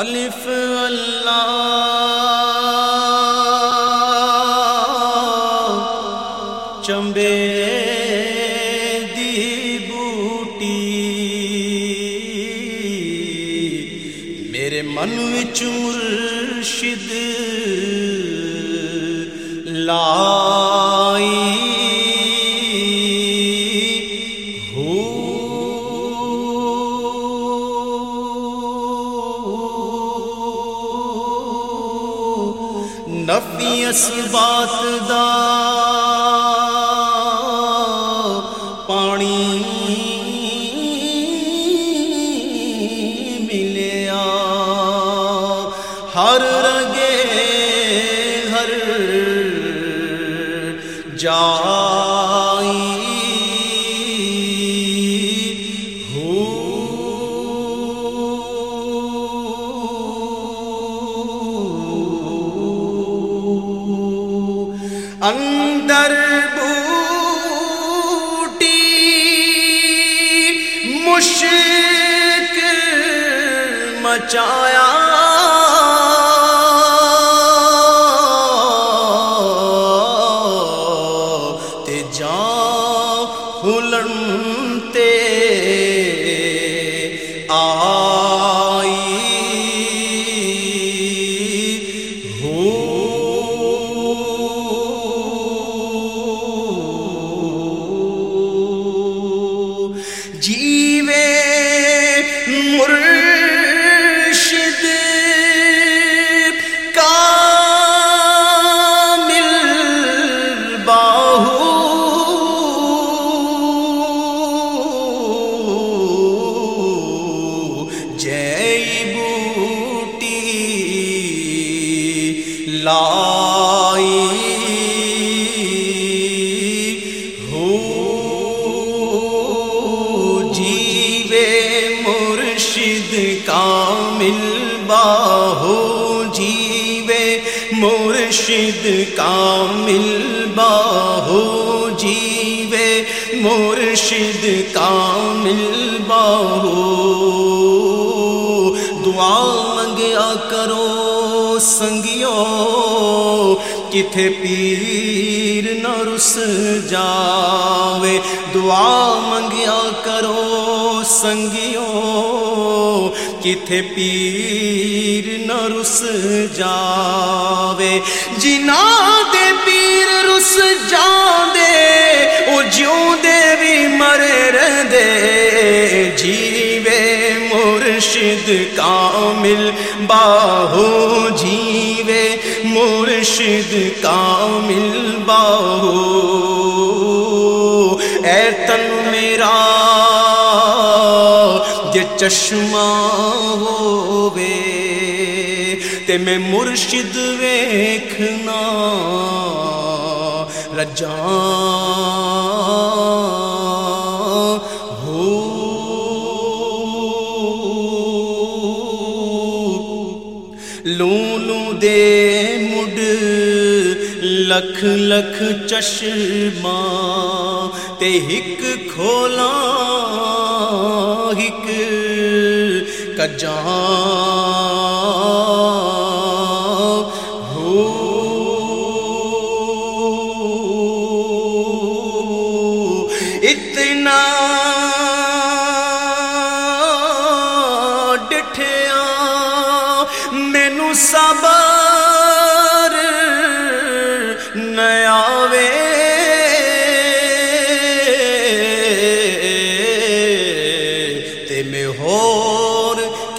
الف اللہ نفی بات مشک مچایا مرشد کامل باہو۔ دعا منگیا کرو سنگیو۔ کتھے پیر نہ رس جاوے۔ دعا منگیا کرو سنگیو۔ کتھے پیر نہ رس جاوے۔ جنا دے پیر رس جاندے مرشد کامل باہو جیوے، مرشد کامل باہو۔ اے تن میرا جے چشمہ ہووے۔ تے میں مرشد ویکھنا، رجاں۔ دے مڈ لکھ لکھ چشمہ تے ہک کھولا ہک کجاں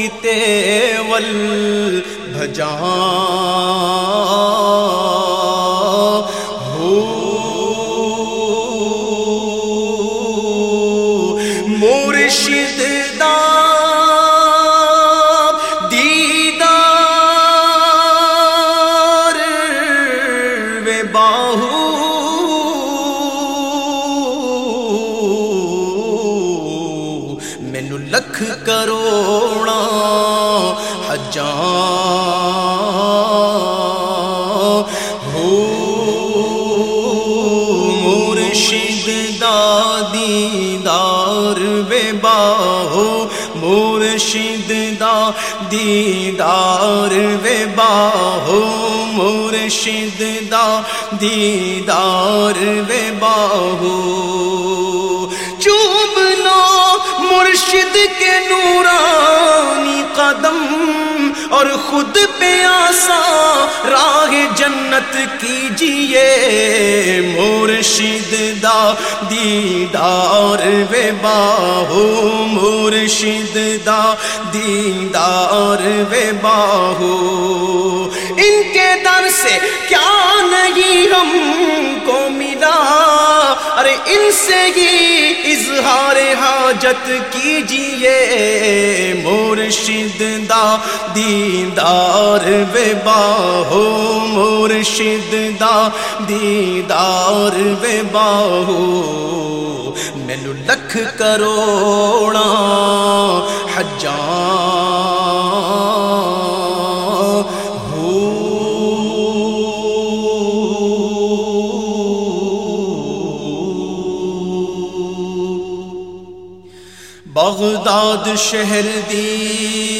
ہور کیتے بھجان حجاں ہو مرشد دادی دار بے باہو۔ مرشد دا دیدار وے باہو۔ مرشد دا دیدار وے باہو۔ چوبنا مرشد کے نورانی قدم۔ اور خود پہ آسا، راہ جنت کیجیے مرشد دا دیدار وے باہو، مرشد دا دیدار وے باہو۔ ان کے در سے کیا نہیں ہم کو ملا؟ ارے ان سے ہی اظہار حاجت کیجیے مرشد دا دیدار وے باہو، مرشد دا دیدار وے باہو۔ مینو لکھ کروڑا حجاں آباد شہر دی۔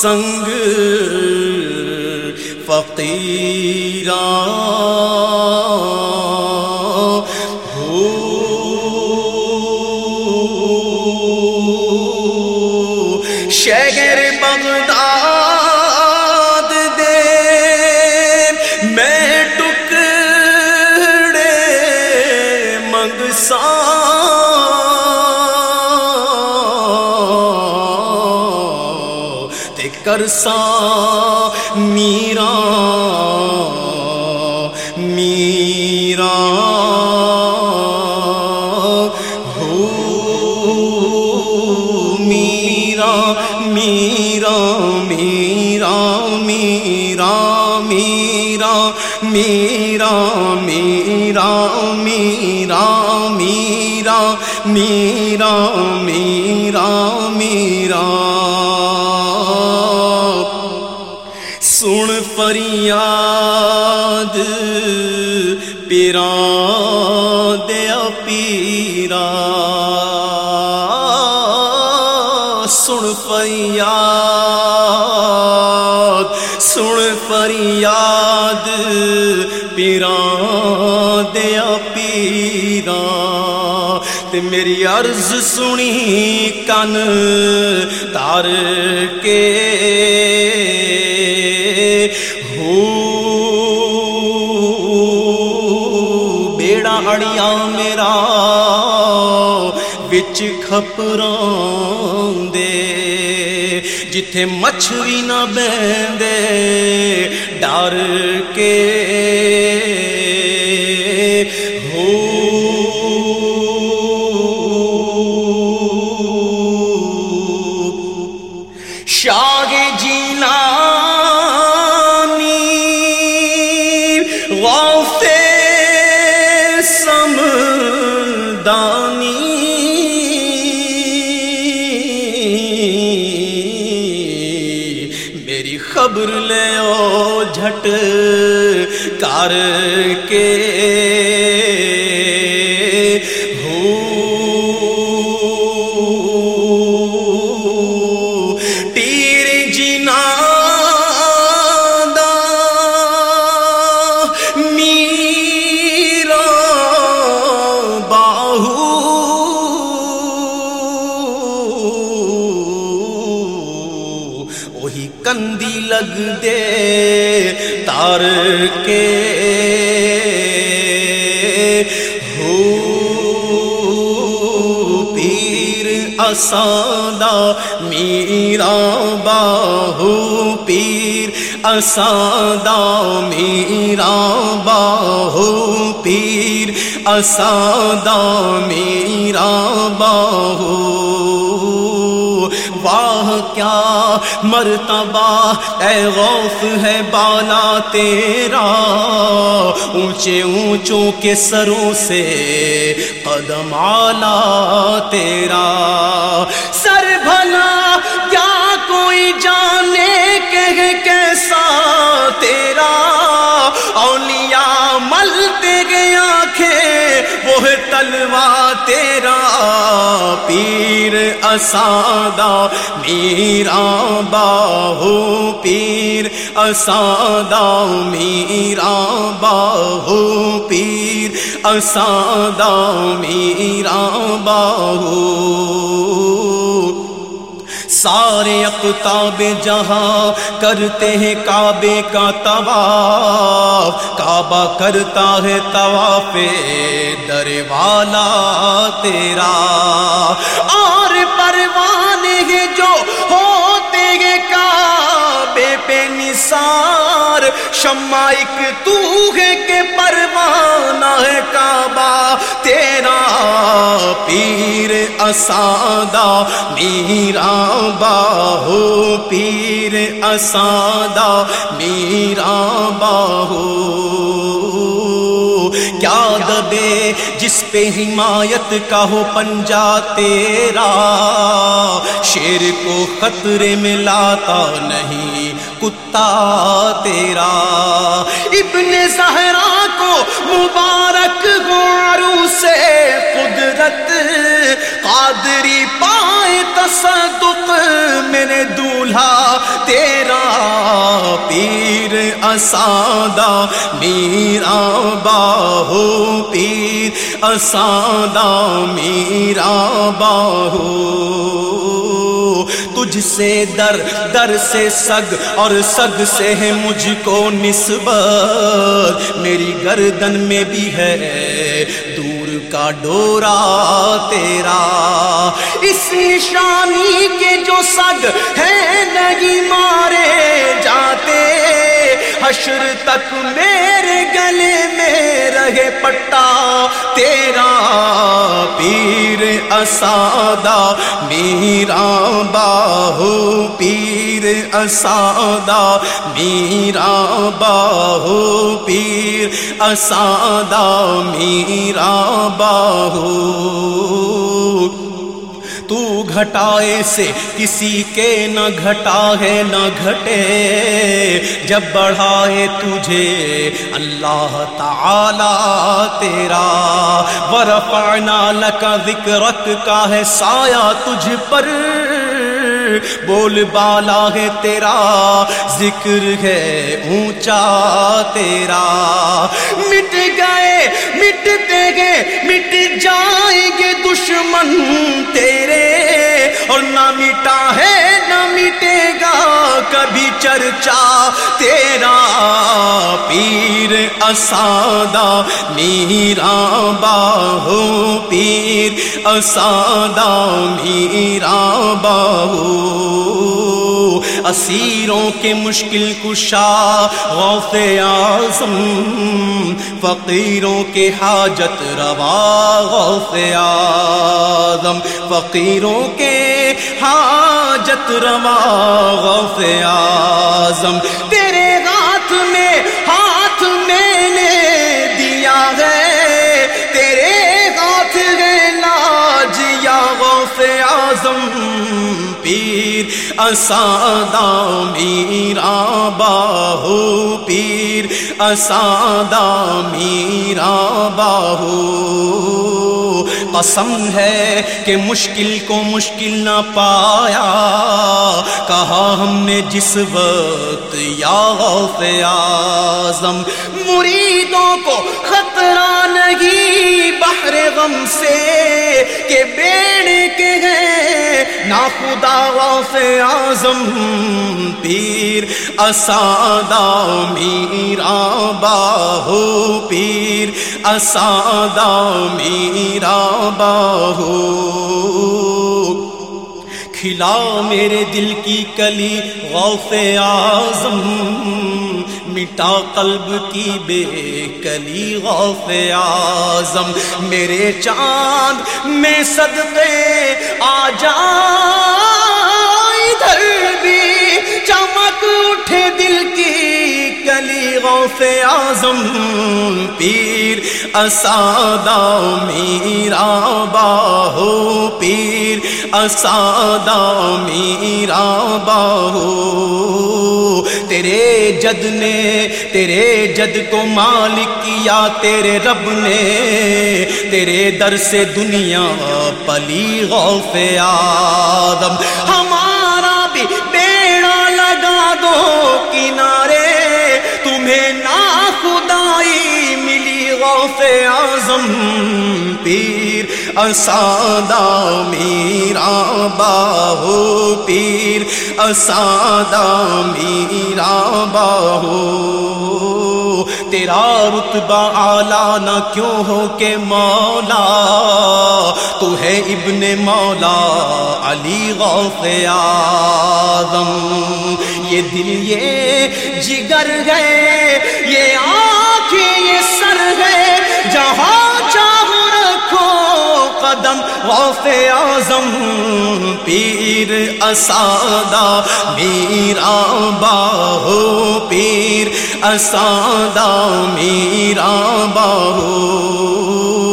سنگ فقیران ہو شہر بغداد دے میں ٹکڑے منگساں تے کرساں میرا میرا ہو میرا میرا میرا میرا میرا میرا میرا میرا میرا میرا میرا میرا فریاد پیران دیا پیرا سن فریاد سن فریاد پیران دیا پیرا تے میری عرض سنی کن تار کے ہو بیڑا اڑیا میرا بچ کھپران دے جتھے مچھری نہ بیندے ڈر کے سمدانی میری خبر لے او جھٹ کر کے۔ وہی کندی لگ دے تار کے ہو پیر اسادا میرا باہو پیر اسادا میرا باہو پیر اسادا میرا باہو واہ، کیا مرتبہ؟ اے غوف ہے بالا تیرا۔ اونچے اونچوں کے سروں سے قدم آلہ تیرا۔ سر بھلا، کیا کوئی جانے کہ کیسا تیرا؟ اولیاء ملتے گئے آنکھیں، وہ تلوا تیرا پیر اسادہ میرا باہو پیر اسادہ میرا باہو پیر اسادہ میرا باہو سارے اقتاب جہاں کرتے ہیں کعبے کا طواف، کعبہ کرتا ہے طواف در والا تیرا۔ اور پروانے ہیں جو ہوتے ہیں کعبے پہ نثار شمائک تو ہے کہ پروانہ پیر اسادہ، میرا باہو پیر اسادہ، میرا باہو۔ کیا دبے جس پہ حمایت کا ہو پنجا تیرا؟ شیر کو خطرے میں لاتا نہیں کتا تیرا۔ ابن زہرا مبارک گارو سے قدرت، قادری پائے تصدق میرے دولہا، تیرا پیر اسادہ، میرا باہو پیر اسادہ، میرا باہو۔ مجھ سے در در سے سگ اور سگ سے ہے مجھ کو نسبت۔ میری گردن میں بھی ہے دور کا ڈورا تیرا۔ اس نشانی کے جو سگ ہے نہیں مارے جاتے۔ حشر تک میرے گلے میں رہے پٹا، تیرا پیر اسادہ، میرا باہو پیر اسادہ، میرا باہو پیر اسادہ، میرا باہو گھٹائے سے کسی کے نہ گھٹا ہے نہ گھٹے۔ جب بڑھائے تجھے اللہ تعالی تیرا، ورفعنا لکا ذکرک، کا ہے سایہ تجھ پر۔ بول بالا ہے تیرا، ذکر ہے اونچا تیرا۔ مٹ گئے، مٹتے گئے مٹ جائیں گے دشمن تیرے۔ اور نہ مٹا ہے، نہ مٹے گا کبھی چرچا تیرا۔ پیر اسادہ، میرا باہو پیر اسادہ میرا باہو۔ اسیروں کے مشکل کشا، غوث اعظم۔ فقیروں کے حاجت روا، غوث اعظم۔ فقیروں کے حاجت روا، غوث اعظم۔ تیرے ہاتھ میں ہاتھ اعظم پیر اسادہ میرا باہو پیر اسادہ میرا باہو قسم ہے کہ مشکل کو مشکل نہ پایا۔ کہا ہم نے جس وقت یا غوث اعظم مریدوں کو خطرہ نہیں بحر غم سے کہ بیڑ کے ہیں نا خدا غوث اعظم پیر، اسادہ میرا باہو پیر، اسادہ میرا باہو کھلا میرے دل کی کلی، غوث اعظم مٹا قلب کی بے کلی غوف اعظم۔ میرے چاند میں صدقے آ جا ادھر بھی چمک اٹھے دل کی کلی غوث اعظم پیر، اسادہ میرا باہو پیر، اسادہ میرا باہو۔ تیرے جد نے، تیرے جد کو مالک کیا، تیرے رب نے۔ تیرے در سے دنیا پلی غوف آدم ہمارا بھی بیڑا لگا دو کنارے۔ ملی اعظم پیر، اسادہ میرا باہو پیر، اسادہ میرا باہو۔ تیرا رتبہ آلہ نہ کیوں ہو کہ مولا؟ تو ہے ابن مولا علی غوث آدم یہ دل یہ جگر گئے یہ آنکھیں یہ سر گئے جہاں چاہو رکھو قدم غوث اعظم پیر اسادہ میرا باہو پیر اسادہ میرا باہو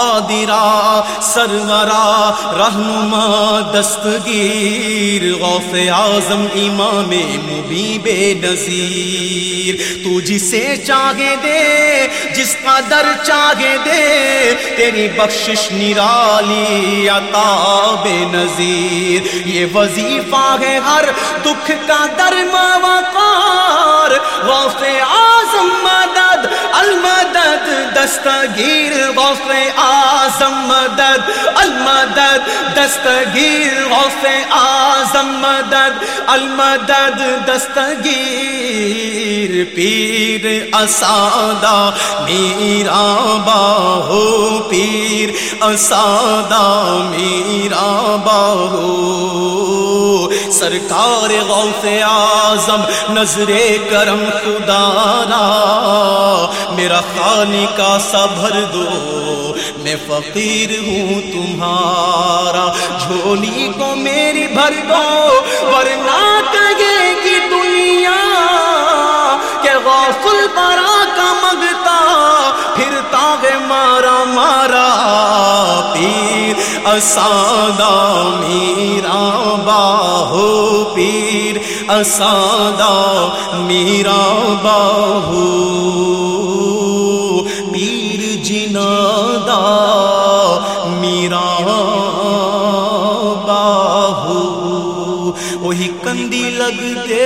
قادرا سرورا، رہنما، دستگیر، غوث اعظم، امام مبی بے نظیر تو جسے چاہے دے، جس کا در چاہے دے، تیری بخشش نرالی عطا بے نظیر یہ وظیفہ ہے ہر دکھ کا در وقار غوث اعظم مدد، المدد، دستگیر، غوث اعظم مدد، المدد، دستگیر غوث اعظم مدد، المدد، دستگیر پیر اسادہ، میرا باہو پیر اسادہ، میرا باہو۔ سرکار غوث اعظم، نظر کرم خدارا میرا خانی کا صبر دو۔ میں فقیر ہوں تمہارا۔ جھولی کو میری بھر دو، ورنہ کہے گی دنیا کہ غوث البرا کا مگتا۔ پھرتا ہے مارا مارا پیر۔ اسادہ میرا، باہو پیر۔ اسادہ میرا، باہو پیر میرا باہو وہی کندی لگتے